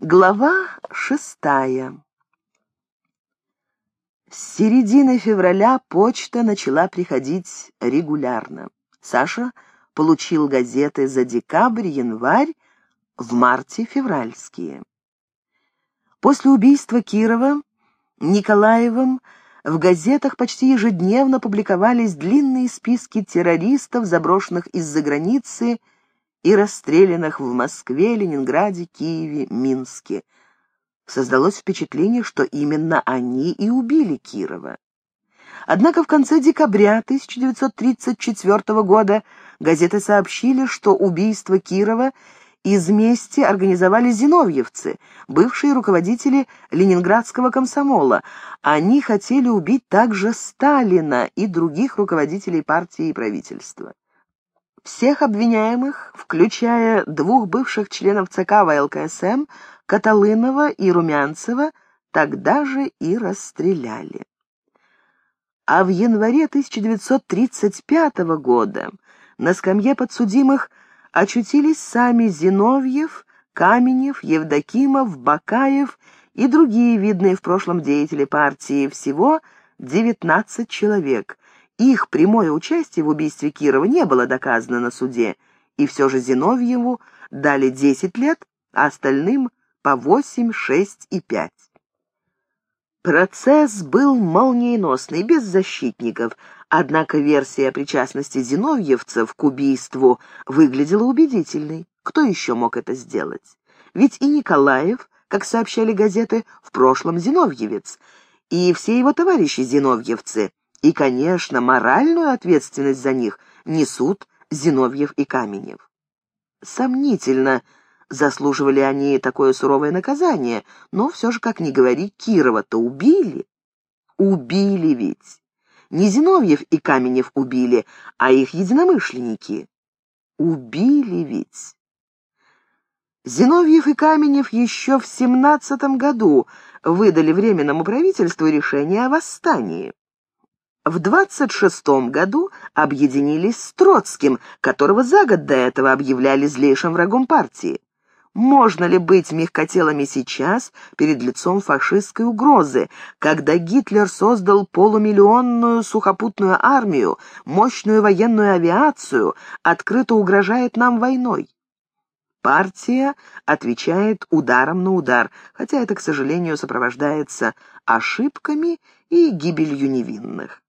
Глава шестая. С середины февраля почта начала приходить регулярно. Саша получил газеты за декабрь, январь, в марте февральские. После убийства Кирова Николаевым в газетах почти ежедневно публиковались длинные списки террористов, заброшенных из-за границы, и расстрелянных в Москве, Ленинграде, Киеве, Минске. Создалось впечатление, что именно они и убили Кирова. Однако в конце декабря 1934 года газеты сообщили, что убийство Кирова из мести организовали зиновьевцы, бывшие руководители ленинградского комсомола. Они хотели убить также Сталина и других руководителей партии и правительства. Всех обвиняемых, включая двух бывших членов ЦК ВЛКСМ, Каталынова и Румянцева, тогда же и расстреляли. А в январе 1935 года на скамье подсудимых очутились сами Зиновьев, Каменев, Евдокимов, Бакаев и другие видные в прошлом деятели партии, всего 19 человек, их прямое участие в убийстве Кирова не было доказано на суде, и все же Зиновьеву дали 10 лет, а остальным по 8, 6 и 5. Процесс был молниеносный, без защитников, однако версия о причастности зиновьевцев к убийству выглядела убедительной. Кто еще мог это сделать? Ведь и Николаев, как сообщали газеты, в прошлом зиновьевец, и все его товарищи зиновьевцы, и, конечно, моральную ответственность за них несут Зиновьев и Каменев. Сомнительно, заслуживали они такое суровое наказание, но все же, как ни говори, Кирова-то убили. Убили ведь. Не Зиновьев и Каменев убили, а их единомышленники. Убили ведь. Зиновьев и Каменев еще в семнадцатом году выдали Временному правительству решение о восстании. В 26 году объединились с Троцким, которого за год до этого объявляли злейшим врагом партии. Можно ли быть мягкотелыми сейчас перед лицом фашистской угрозы, когда Гитлер создал полумиллионную сухопутную армию, мощную военную авиацию, открыто угрожает нам войной? Партия отвечает ударом на удар, хотя это, к сожалению, сопровождается ошибками и гибелью невинных.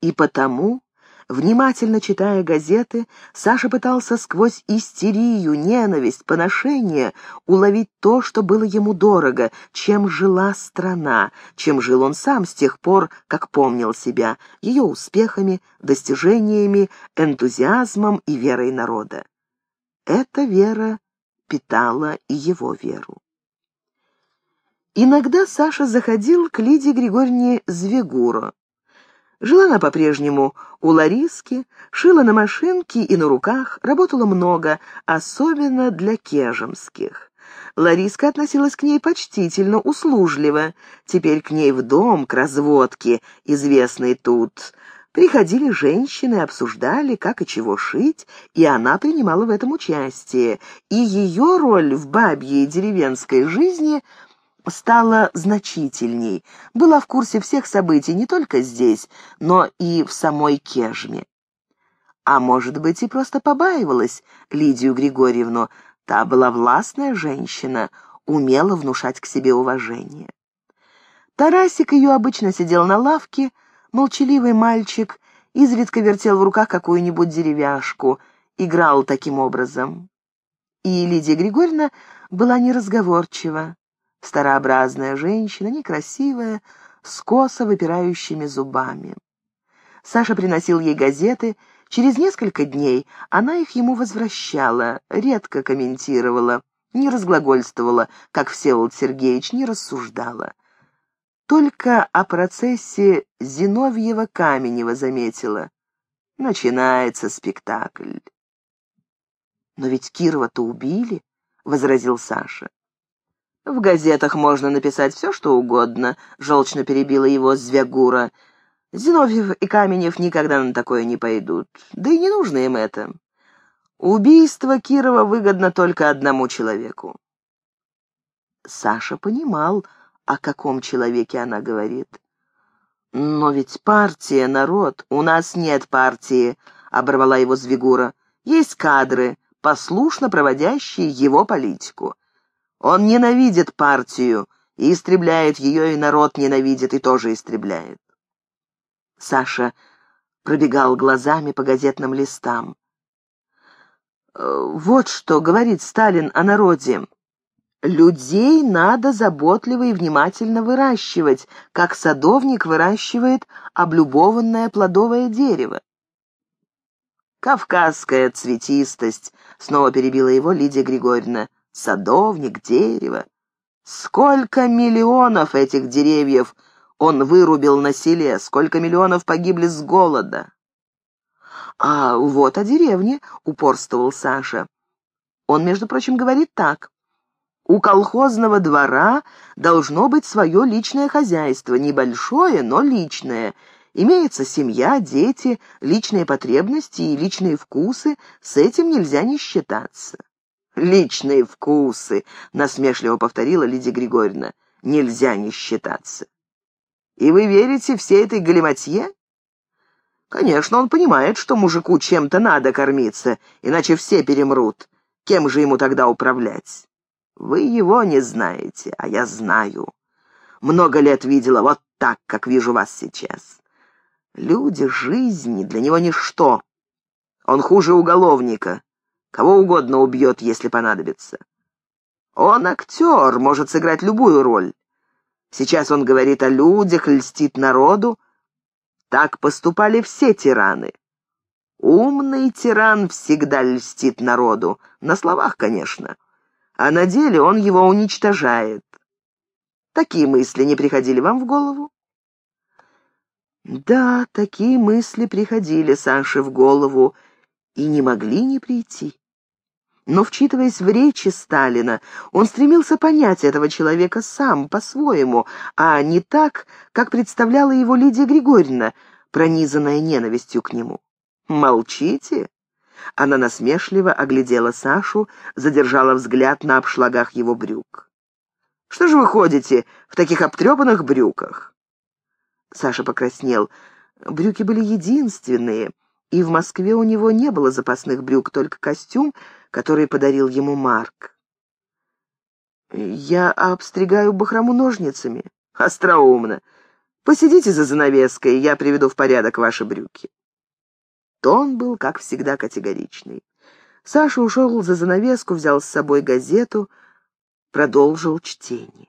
И потому, внимательно читая газеты, Саша пытался сквозь истерию, ненависть, поношение уловить то, что было ему дорого, чем жила страна, чем жил он сам с тех пор, как помнил себя, ее успехами, достижениями, энтузиазмом и верой народа. Эта вера питала и его веру. Иногда Саша заходил к Лидии Григорьевне Звегуро, Жила она по-прежнему у Лариски, шила на машинке и на руках, работала много, особенно для кежемских. Лариска относилась к ней почтительно, услужливо. Теперь к ней в дом, к разводке, известной тут, приходили женщины, обсуждали, как и чего шить, и она принимала в этом участие. И ее роль в бабьей деревенской жизни – стала значительней, была в курсе всех событий не только здесь, но и в самой Кежме. А может быть, и просто побаивалась Лидию Григорьевну. Та была властная женщина, умела внушать к себе уважение. Тарасик ее обычно сидел на лавке, молчаливый мальчик, изредка вертел в руках какую-нибудь деревяшку, играл таким образом. И Лидия Григорьевна была неразговорчива, Старообразная женщина, некрасивая, с косо выпирающими зубами. Саша приносил ей газеты. Через несколько дней она их ему возвращала, редко комментировала, не разглагольствовала, как Всеволод Сергеевич, не рассуждала. Только о процессе Зиновьева-Каменева заметила. Начинается спектакль. «Но ведь Кирова-то убили», — возразил Саша. «В газетах можно написать все, что угодно», — желчно перебила его Звягура. «Зиновьев и Каменев никогда на такое не пойдут. Да и не нужно им это. Убийство Кирова выгодно только одному человеку. Саша понимал, о каком человеке она говорит. «Но ведь партия, народ, у нас нет партии», — оборвала его Звигура. «Есть кадры, послушно проводящие его политику. Он ненавидит партию и истребляет ее, и народ ненавидит и тоже истребляет». Саша пробегал глазами по газетным листам. «Э, «Вот что говорит Сталин о народе. Людей надо заботливо и внимательно выращивать, как садовник выращивает облюбованное плодовое дерево. «Кавказская цветистость», — снова перебила его Лидия Григорьевна. «Садовник, дерево. Сколько миллионов этих деревьев он вырубил на селе, сколько миллионов погибли с голода». «А вот о деревне», — упорствовал Саша. Он, между прочим, говорит так. У колхозного двора должно быть свое личное хозяйство, небольшое, но личное. Имеется семья, дети, личные потребности и личные вкусы, с этим нельзя не считаться. «Личные вкусы», — насмешливо повторила Лидия Григорьевна, — «нельзя не считаться». «И вы верите всей этой галиматье?» «Конечно, он понимает, что мужику чем-то надо кормиться, иначе все перемрут. Кем же ему тогда управлять?» Вы его не знаете, а я знаю. Много лет видела вот так, как вижу вас сейчас. Люди жизни для него ничто. Он хуже уголовника. Кого угодно убьет, если понадобится. Он актер, может сыграть любую роль. Сейчас он говорит о людях, льстит народу. Так поступали все тираны. Умный тиран всегда льстит народу. На словах, конечно а на деле он его уничтожает. Такие мысли не приходили вам в голову? Да, такие мысли приходили Саше в голову и не могли не прийти. Но, вчитываясь в речи Сталина, он стремился понять этого человека сам, по-своему, а не так, как представляла его Лидия Григорьевна, пронизанная ненавистью к нему. «Молчите?» Она насмешливо оглядела Сашу, задержала взгляд на обшлагах его брюк. «Что же вы ходите в таких обтрепанных брюках?» Саша покраснел. Брюки были единственные, и в Москве у него не было запасных брюк, только костюм, который подарил ему Марк. «Я обстригаю бахрому ножницами». «Остроумно. Посидите за занавеской, я приведу в порядок ваши брюки». Тон был, как всегда, категоричный. Саша ушел за занавеску, взял с собой газету, продолжил чтение.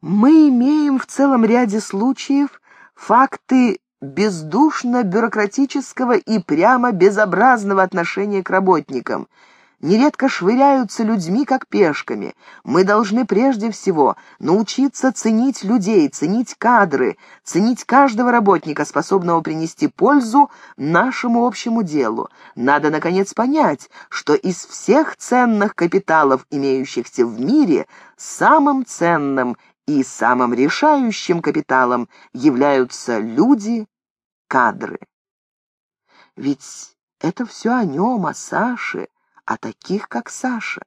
Мы имеем в целом ряде случаев факты бездушно-бюрократического и прямо безобразного отношения к работникам – нередко швыряются людьми, как пешками. Мы должны прежде всего научиться ценить людей, ценить кадры, ценить каждого работника, способного принести пользу нашему общему делу. Надо, наконец, понять, что из всех ценных капиталов, имеющихся в мире, самым ценным и самым решающим капиталом являются люди, кадры. Ведь это все о нем, о Саше, а таких, как Саша.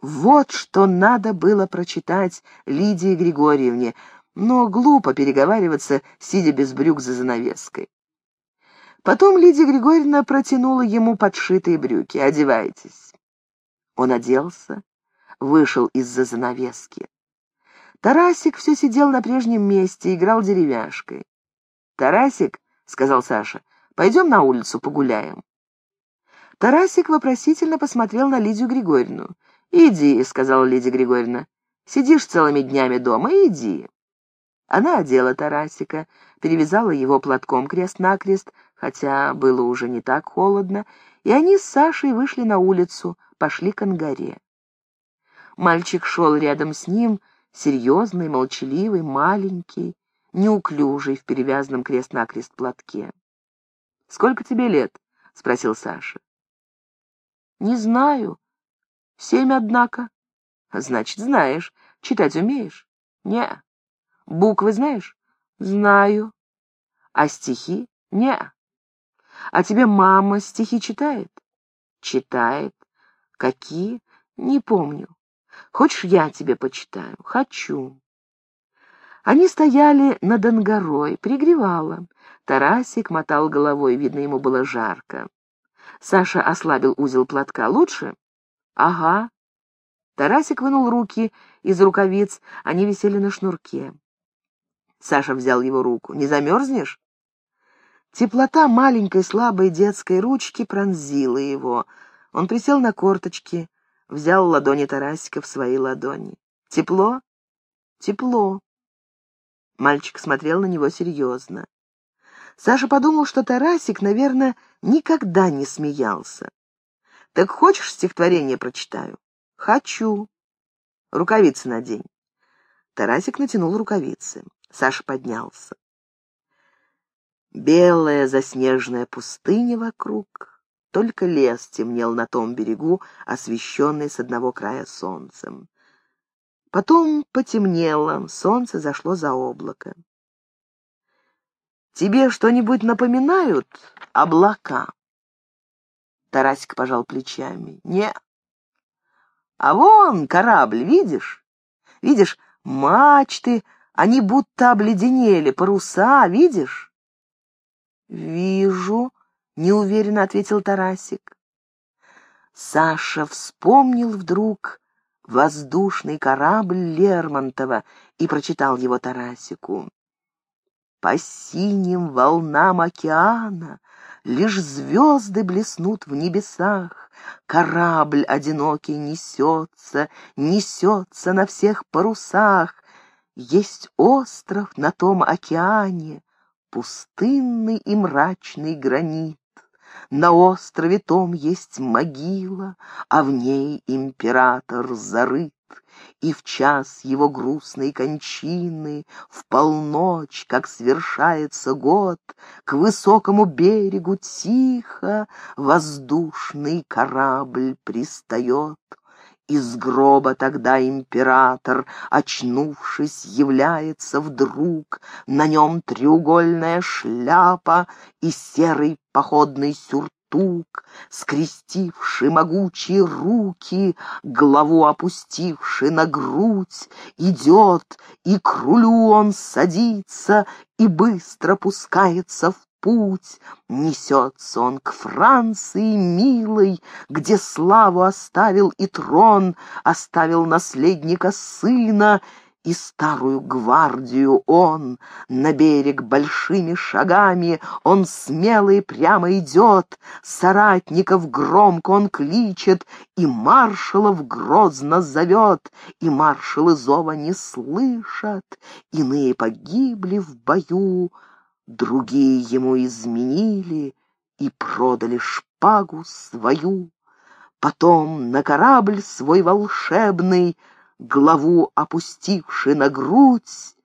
Вот что надо было прочитать Лидии Григорьевне, но глупо переговариваться, сидя без брюк за занавеской. Потом Лидия Григорьевна протянула ему подшитые брюки. «Одевайтесь». Он оделся, вышел из-за занавески. Тарасик все сидел на прежнем месте, играл деревяшкой. «Тарасик», — сказал Саша, — «пойдем на улицу погуляем». Тарасик вопросительно посмотрел на Лидию Григорьевну. «Иди», — сказала Лидия Григорьевна. «Сидишь целыми днями дома, иди». Она одела Тарасика, перевязала его платком крест-накрест, хотя было уже не так холодно, и они с Сашей вышли на улицу, пошли к ангаре. Мальчик шел рядом с ним, серьезный, молчаливый, маленький, неуклюжий в перевязанном крест-накрест платке. «Сколько тебе лет?» — спросил Саша. «Не знаю. Семь, однако». «Значит, знаешь. Читать умеешь?» «Не». «Буквы знаешь?» «Знаю». «А стихи?» «Не». «А тебе мама стихи читает?» «Читает». «Какие?» «Не помню». Хочешь, я тебе почитаю? Хочу. Они стояли над ангарой, пригревало. Тарасик мотал головой, видно, ему было жарко. Саша ослабил узел платка. «Лучше?» «Ага». Тарасик вынул руки из рукавиц, они висели на шнурке. Саша взял его руку. «Не замерзнешь?» Теплота маленькой слабой детской ручки пронзила его. Он присел на корточки, взял ладони Тарасика в свои ладони. «Тепло?» «Тепло». Мальчик смотрел на него серьезно. Саша подумал, что Тарасик, наверное, никогда не смеялся. «Так хочешь стихотворение прочитаю?» «Хочу». «Рукавицы надень». Тарасик натянул рукавицы. Саша поднялся. Белая заснеженная пустыня вокруг, только лес темнел на том берегу, освещенный с одного края солнцем. Потом потемнело, солнце зашло за облако. «Тебе что-нибудь напоминают облака?» Тарасик пожал плечами. «Не. А вон корабль, видишь? Видишь, мачты, они будто обледенели, паруса, видишь?» «Вижу», — неуверенно ответил Тарасик. Саша вспомнил вдруг воздушный корабль Лермонтова и прочитал его Тарасику. По синим волнам океана Лишь звезды блеснут в небесах, Корабль одинокий несется, Несется на всех парусах. Есть остров на том океане, Пустынный и мрачный гранит. На острове том есть могила, а в ней император зарыт. И в час его грустной кончины, в полночь, как свершается год, К высокому берегу тихо воздушный корабль пристает. Из гроба тогда император, очнувшись, является вдруг. На нем треугольная шляпа и серый походный сюртук, скрестивший могучие руки, главу опустивший на грудь, идет, и к рулю он садится, и быстро пускается в путь. Несется он к Франции, милой, где славу оставил и трон, оставил наследника сына, и старую гвардию он на берег большими шагами, он смело и прямо идет, соратников громко он кличет, и маршалов грозно зовет, и маршалы зова не слышат, иные погибли в бою, Другие ему изменили и продали шпагу свою. Потом на корабль свой волшебный, Главу опустивши на грудь,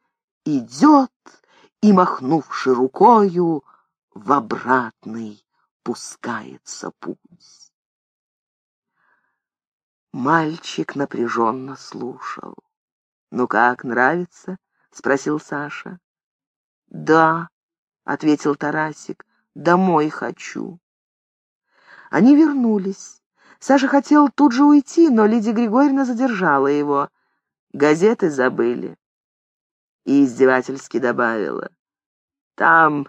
Идет и, махнувши рукою, В обратный пускается путь. Мальчик напряженно слушал. «Ну как, нравится?» — спросил Саша. «Да», — ответил Тарасик. «Домой хочу». Они вернулись. Саша хотел тут же уйти, но Лидия Григорьевна задержала его. «Газеты забыли». И издевательски добавила. «Там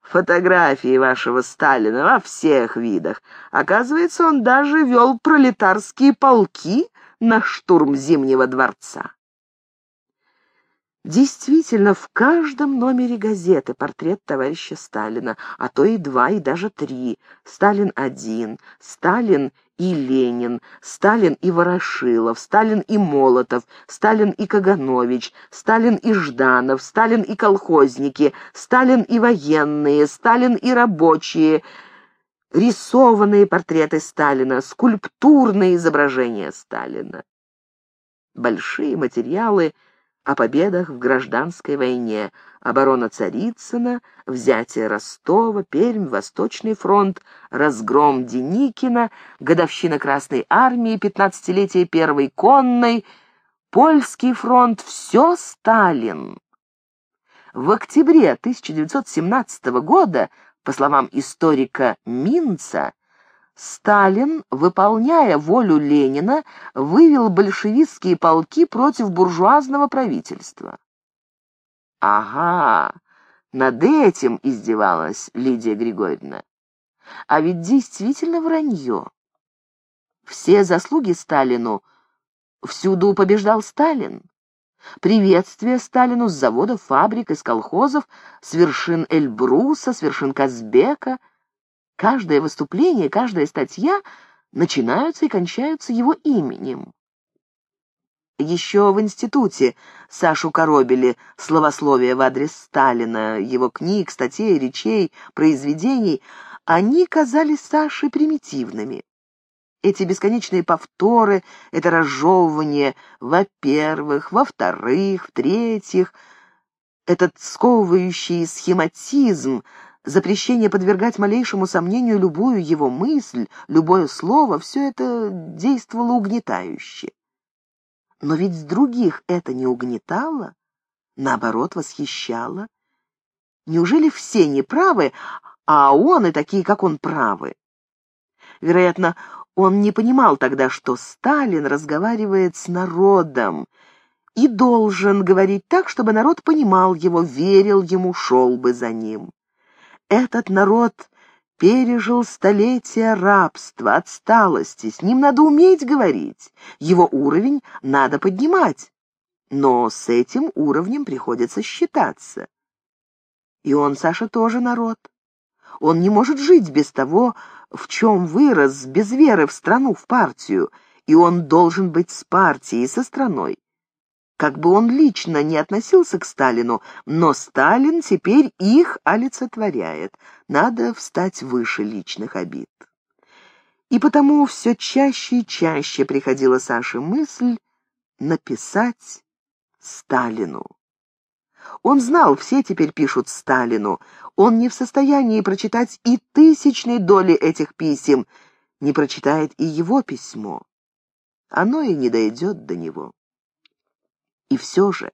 фотографии вашего Сталина во всех видах. Оказывается, он даже вел пролетарские полки на штурм Зимнего дворца». Действительно, в каждом номере газеты портрет товарища Сталина, а то и два, и даже три. Сталин один, Сталин и Ленин, Сталин и Ворошилов, Сталин и Молотов, Сталин и Каганович, Сталин и Жданов, Сталин и колхозники, Сталин и военные, Сталин и рабочие, рисованные портреты Сталина, скульптурные изображения Сталина. Большие материалы — о победах в гражданской войне, оборона Царицына, взятие Ростова, Пермь, Восточный фронт, разгром Деникина, годовщина Красной армии, пятнадцатилетие Первой конной, Польский фронт — все Сталин. В октябре 1917 года, по словам историка Минца, Сталин, выполняя волю Ленина, вывел большевистские полки против буржуазного правительства. Ага, над этим издевалась Лидия Григорьевна. А ведь действительно вранье. Все заслуги Сталину всюду побеждал Сталин. Приветствие Сталину с заводов, фабрик, из колхозов, с вершин Эльбруса, с вершин Казбека. Каждое выступление, каждая статья начинаются и кончаются его именем. Еще в институте Сашу коробили словословие в адрес Сталина, его книг, статей, речей, произведений. Они казались Саше примитивными. Эти бесконечные повторы, это разжевывание, во-первых, во-вторых, в-третьих, этот сковывающий схематизм, запрещение подвергать малейшему сомнению любую его мысль, любое слово, все это действовало угнетающе. Но ведь с других это не угнетало, наоборот, восхищало. Неужели все неправы, а он и такие, как он, правы? Вероятно, он не понимал тогда, что Сталин разговаривает с народом и должен говорить так, чтобы народ понимал его, верил ему, шел бы за ним. Этот народ пережил столетия рабства, отсталости, с ним надо уметь говорить, его уровень надо поднимать, но с этим уровнем приходится считаться. И он, Саша, тоже народ. Он не может жить без того, в чем вырос, без веры в страну, в партию, и он должен быть с партией, со страной. Как бы он лично не относился к Сталину, но Сталин теперь их олицетворяет. Надо встать выше личных обид. И потому все чаще и чаще приходила Саше мысль написать Сталину. Он знал, все теперь пишут Сталину. Он не в состоянии прочитать и тысячной доли этих писем, не прочитает и его письмо. Оно и не дойдет до него. И все же,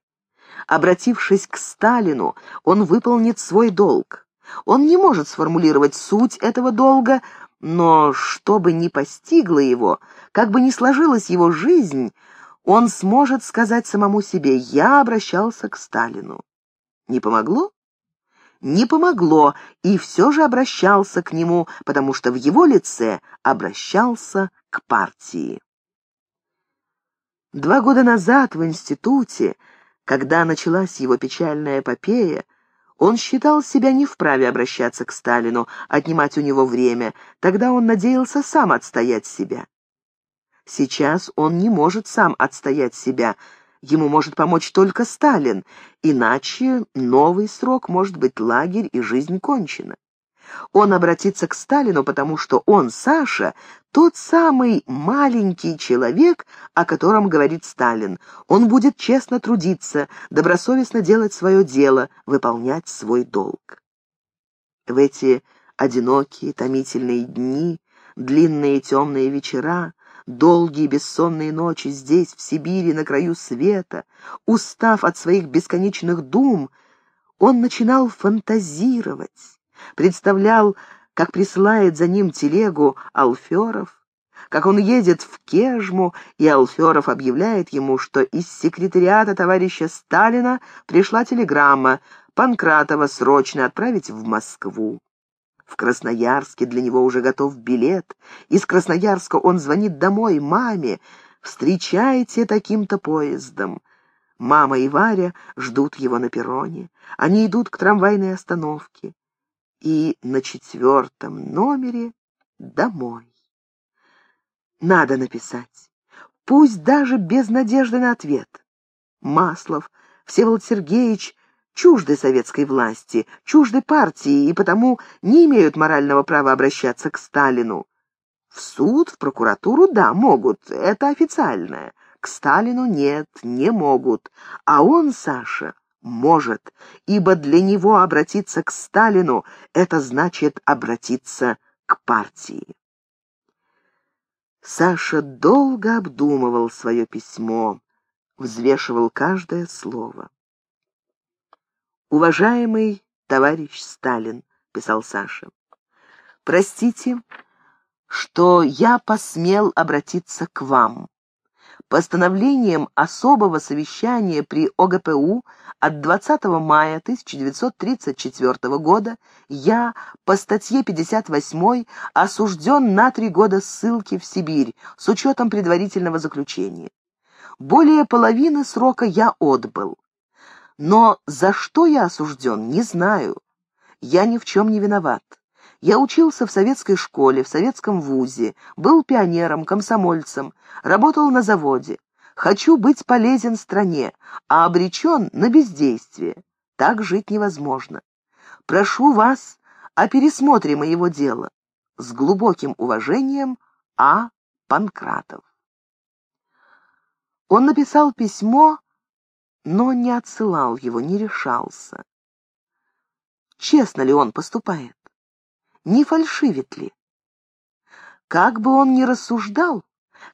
обратившись к Сталину, он выполнит свой долг. Он не может сформулировать суть этого долга, но что бы ни постигло его, как бы ни сложилась его жизнь, он сможет сказать самому себе «я обращался к Сталину». Не помогло? Не помогло, и все же обращался к нему, потому что в его лице обращался к партии. Два года назад в институте, когда началась его печальная эпопея, он считал себя не вправе обращаться к Сталину, отнимать у него время, тогда он надеялся сам отстоять себя. Сейчас он не может сам отстоять себя, ему может помочь только Сталин, иначе новый срок может быть лагерь и жизнь кончена. Он обратится к Сталину, потому что он, Саша, тот самый маленький человек, о котором говорит Сталин. Он будет честно трудиться, добросовестно делать свое дело, выполнять свой долг. В эти одинокие, томительные дни, длинные темные вечера, долгие бессонные ночи здесь, в Сибири, на краю света, устав от своих бесконечных дум, он начинал фантазировать, представлял, как присылает за ним телегу Алферов, как он едет в Кежму, и Алферов объявляет ему, что из секретариата товарища Сталина пришла телеграмма Панкратова срочно отправить в Москву. В Красноярске для него уже готов билет. Из Красноярска он звонит домой маме. «Встречайте таким-то поездом». Мама и Варя ждут его на перроне. Они идут к трамвайной остановке. И на четвертом номере домой. Надо написать. Пусть даже без надежды на ответ. Маслов, Всеволод Сергеевич чужды советской власти, чужды партии и потому не имеют морального права обращаться к Сталину. В суд, в прокуратуру, да, могут, это официальное. К Сталину нет, не могут. А он, Саша, может, ибо для него обратиться к Сталину — это значит обратиться к партии. Саша долго обдумывал свое письмо, взвешивал каждое слово. «Уважаемый товарищ Сталин», — писал Саша, — «простите, что я посмел обратиться к вам. Постановлением особого совещания при ОГПУ от 20 мая 1934 года я по статье 58 осужден на три года ссылки в Сибирь с учетом предварительного заключения. Более половины срока я отбыл. Но за что я осужден, не знаю. Я ни в чем не виноват. Я учился в советской школе, в советском вузе, был пионером, комсомольцем, работал на заводе. Хочу быть полезен стране, а обречен на бездействие. Так жить невозможно. Прошу вас о пересмотре моего дела. С глубоким уважением, А. Панкратов. Он написал письмо, но не отсылал его, не решался. Честно ли он поступает? Не фальшивит ли. Как бы он ни рассуждал,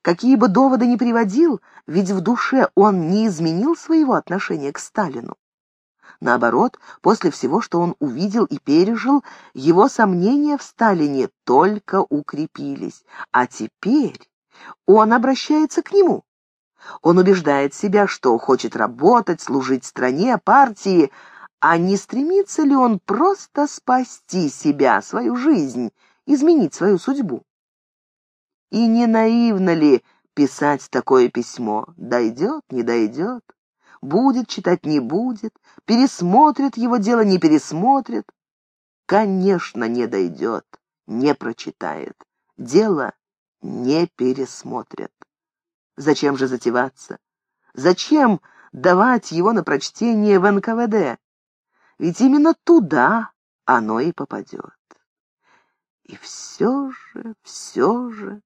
какие бы доводы ни приводил, ведь в душе он не изменил своего отношения к Сталину. Наоборот, после всего, что он увидел и пережил, его сомнения в Сталине только укрепились. А теперь он обращается к нему. Он убеждает себя, что хочет работать, служить стране, партии, а не стремится ли он просто спасти себя, свою жизнь, изменить свою судьбу? И не наивно ли писать такое письмо? Дойдет, не дойдет, будет читать, не будет, пересмотрит его дело, не пересмотрит. Конечно, не дойдет, не прочитает, дело не пересмотрят. Зачем же затеваться? Зачем давать его на прочтение в НКВД? Ведь именно туда оно и попадет. И все же, все же...